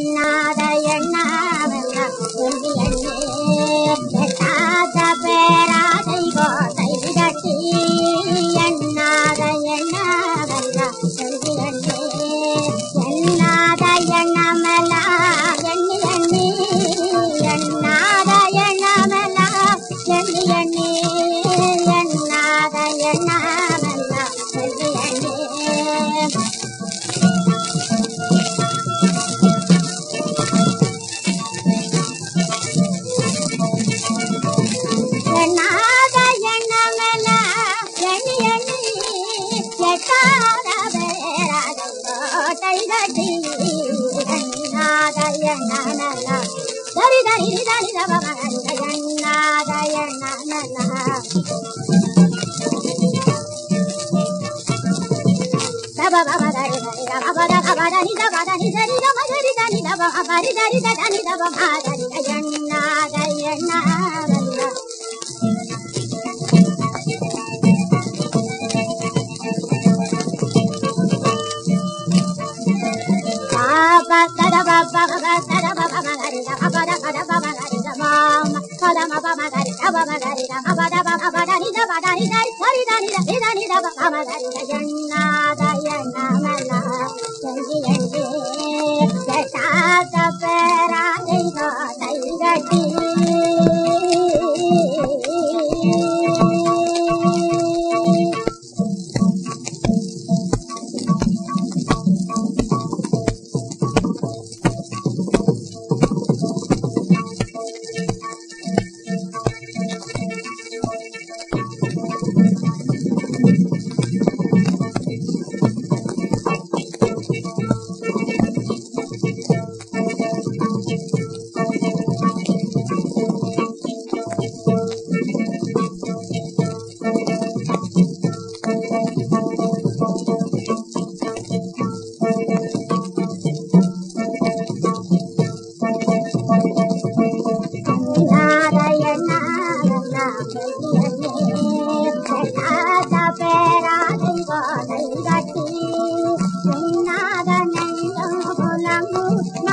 எண்ணாத எண்ணாவெல்லாம் சொல்லி எண்ணே எட்டாத பேராதை கோதை விடட்டி எண்ணாத எண்ணாவெல்லாம் சொல்லி எண்ணே எண்ணாத எண்ணமெல்லாம் எண்ணி எண்ணி எண்ணாத எண்ணமெல்லாம் எண்ணி எண்ணி ఒకటి అన్నాదయ ననల దరి దరి దరి అన్నాదయ ననల దరి దరి దరి దరి దరి దరి దరి దరి దరి దరి దరి దరి దరి దరి దరి దరి ba da da ba ba ba ba da da ba ba ba da ba da ba da ba ba da ma ma ba da ma ba ma da da ba ba da da ba da ba ba da ni da ba da ni da ni da ni da ba ba ma da da Jana 나라 난 영원한 무